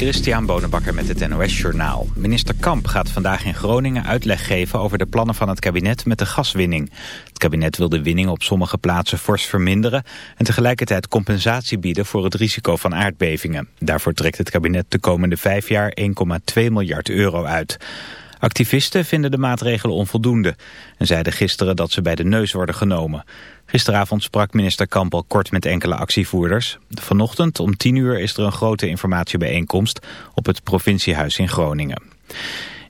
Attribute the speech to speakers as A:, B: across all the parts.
A: Christian Bonenbakker met het NOS Journaal. Minister Kamp gaat vandaag in Groningen uitleg geven over de plannen van het kabinet met de gaswinning. Het kabinet wil de winning op sommige plaatsen fors verminderen... en tegelijkertijd compensatie bieden voor het risico van aardbevingen. Daarvoor trekt het kabinet de komende vijf jaar 1,2 miljard euro uit. Activisten vinden de maatregelen onvoldoende en zeiden gisteren dat ze bij de neus worden genomen. Gisteravond sprak minister Kamp al kort met enkele actievoerders. Vanochtend om 10 uur is er een grote informatiebijeenkomst op het provinciehuis in Groningen.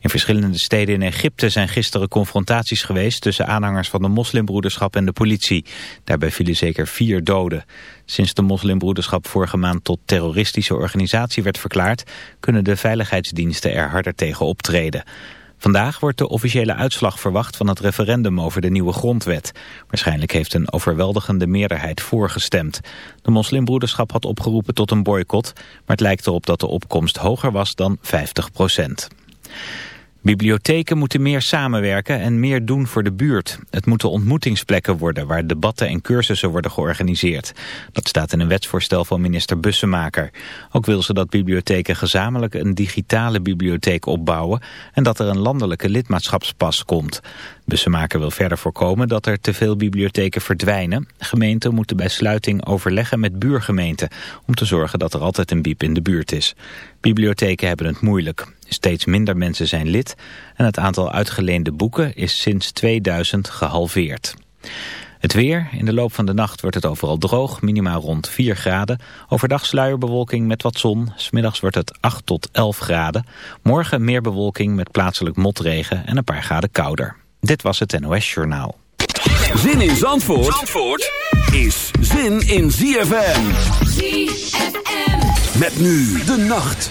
A: In verschillende steden in Egypte zijn gisteren confrontaties geweest tussen aanhangers van de moslimbroederschap en de politie. Daarbij vielen zeker vier doden. Sinds de moslimbroederschap vorige maand tot terroristische organisatie werd verklaard, kunnen de veiligheidsdiensten er harder tegen optreden. Vandaag wordt de officiële uitslag verwacht van het referendum over de nieuwe grondwet. Waarschijnlijk heeft een overweldigende meerderheid voorgestemd. De moslimbroederschap had opgeroepen tot een boycott, maar het lijkt erop dat de opkomst hoger was dan 50 procent. Bibliotheken moeten meer samenwerken en meer doen voor de buurt. Het moeten ontmoetingsplekken worden waar debatten en cursussen worden georganiseerd. Dat staat in een wetsvoorstel van minister Bussemaker. Ook wil ze dat bibliotheken gezamenlijk een digitale bibliotheek opbouwen... en dat er een landelijke lidmaatschapspas komt. Bussemaker wil verder voorkomen dat er te veel bibliotheken verdwijnen. Gemeenten moeten bij sluiting overleggen met buurgemeenten... om te zorgen dat er altijd een biep in de buurt is. Bibliotheken hebben het moeilijk. Steeds minder mensen zijn lid en het aantal uitgeleende boeken is sinds 2000 gehalveerd. Het weer. In de loop van de nacht wordt het overal droog, minimaal rond 4 graden. Overdag sluierbewolking met wat zon. Smiddags wordt het 8 tot 11 graden. Morgen meer bewolking met plaatselijk motregen en een paar graden kouder. Dit was het NOS Journaal.
B: Zin in Zandvoort, Zandvoort is zin in ZFM.
C: ZFM.
B: Met nu de nacht.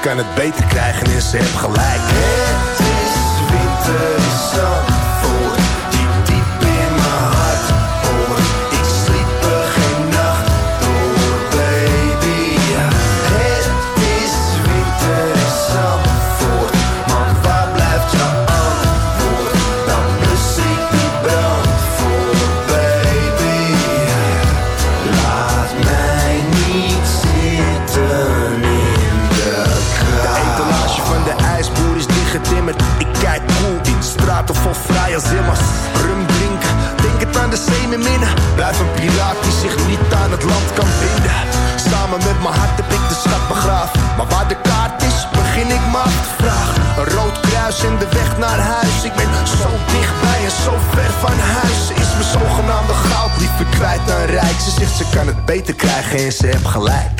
C: Kan het beter krijgen en ze heeft gelijk. geen, ze gelijk.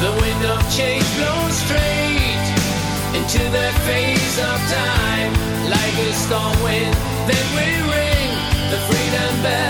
D: The
B: wind of change
D: blows straight into the face of time. Like a storm wind, then we ring the freedom bell.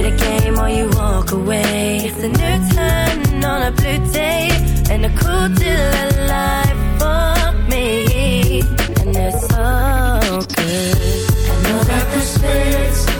E: play the game or you walk away. It's a new turn on a blue day And a cool deal of life for me. And it's so good.
F: I know that the spirits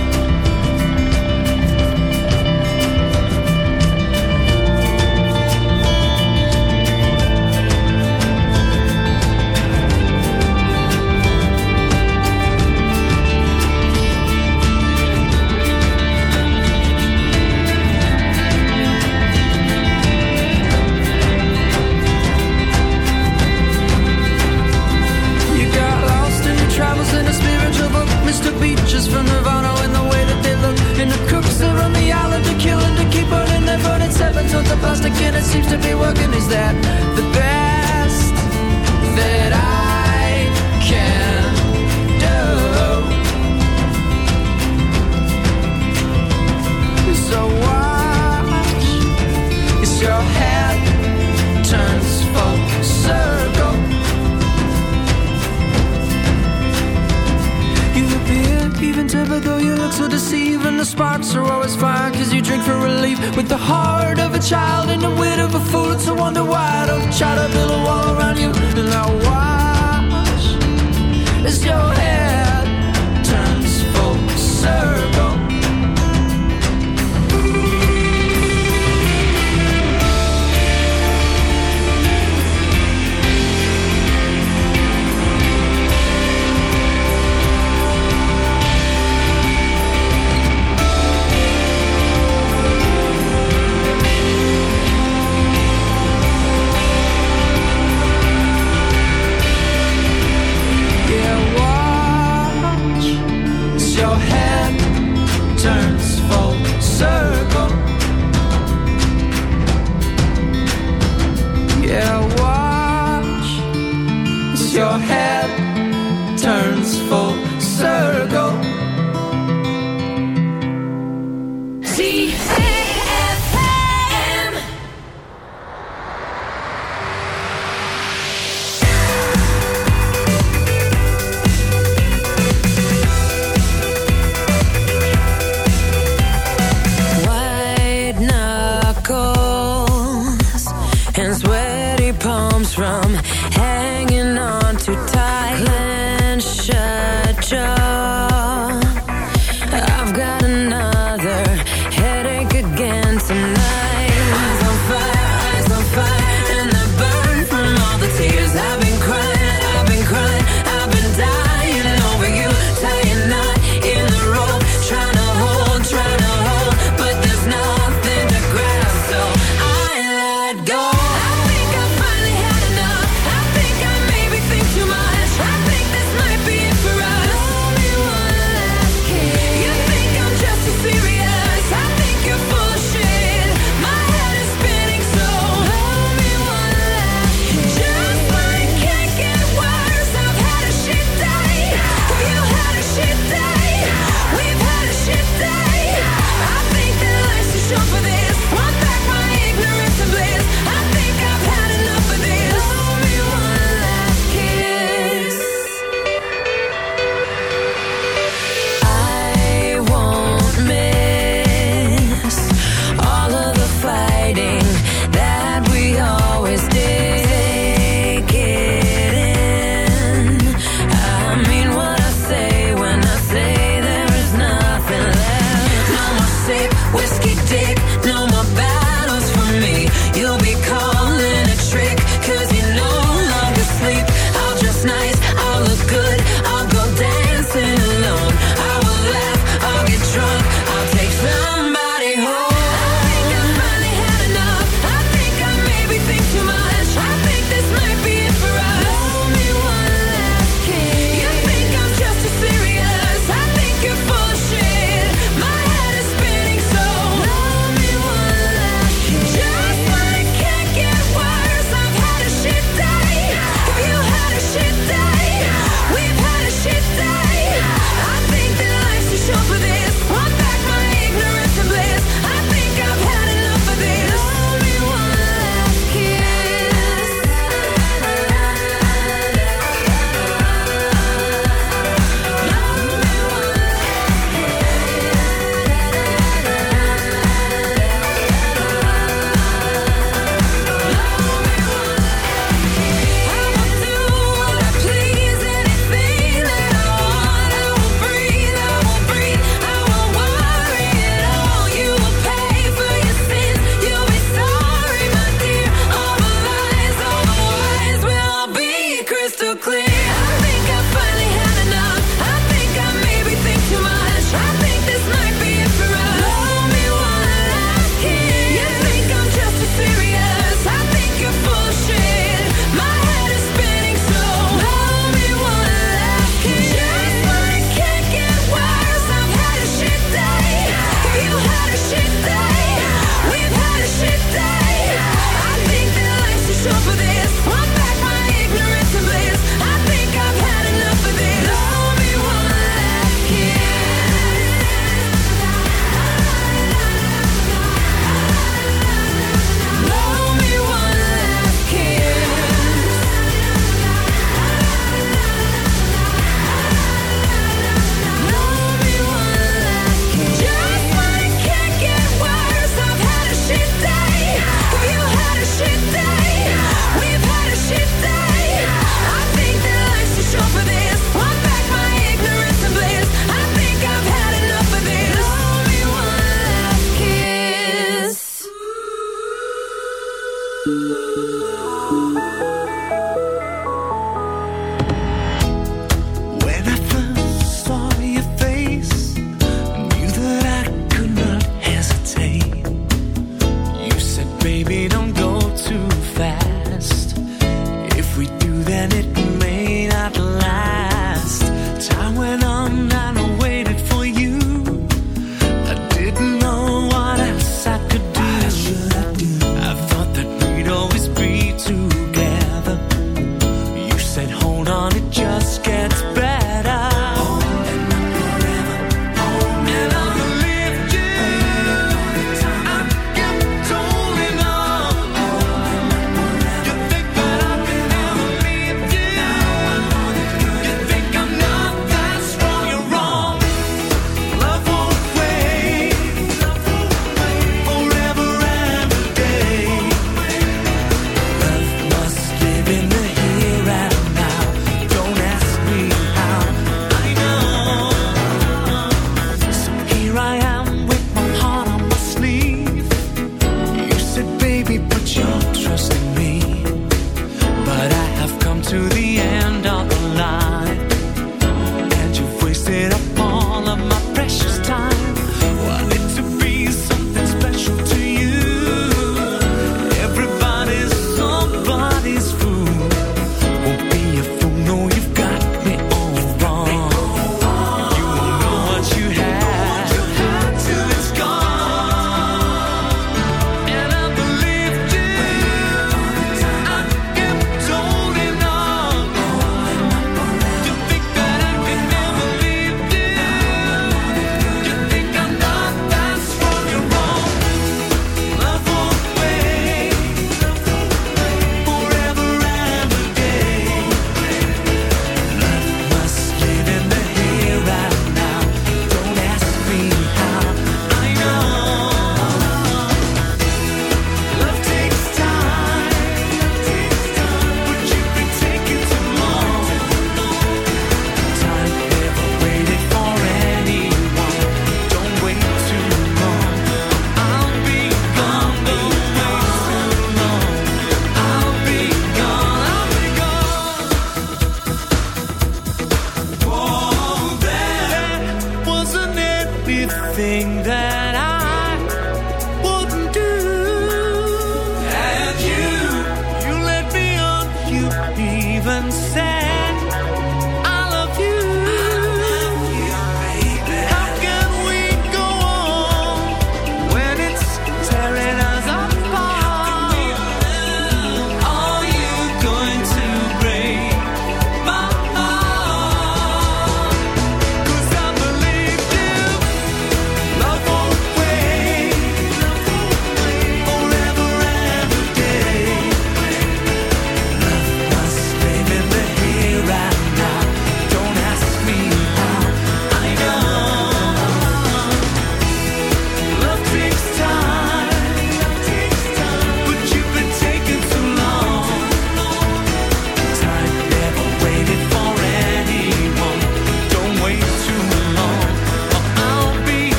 G: even say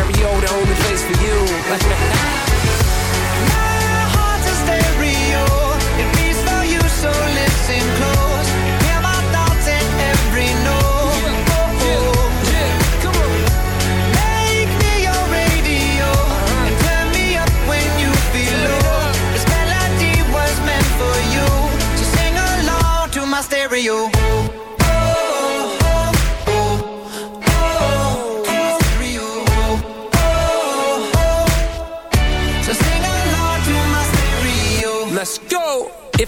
H: stereo, the only place for you.
I: my heart's a stereo, it beats for you, so listen close. Hear my thoughts in every note. Oh,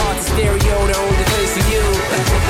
I: heart's a stereo, the only place for you.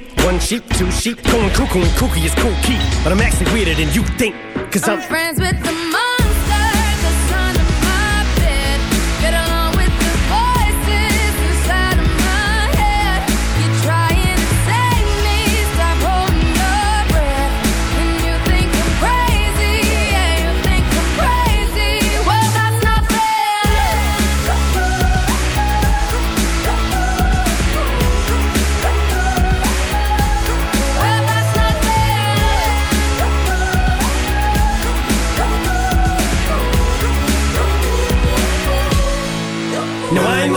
J: One sheep, two sheep, going cuckoo and kooky is Kool Keith. But I'm actually weirder than you think. Cause I'm,
K: I'm friends with the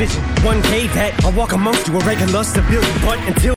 J: vision. One day that I'll walk amongst you a regular civilian, but until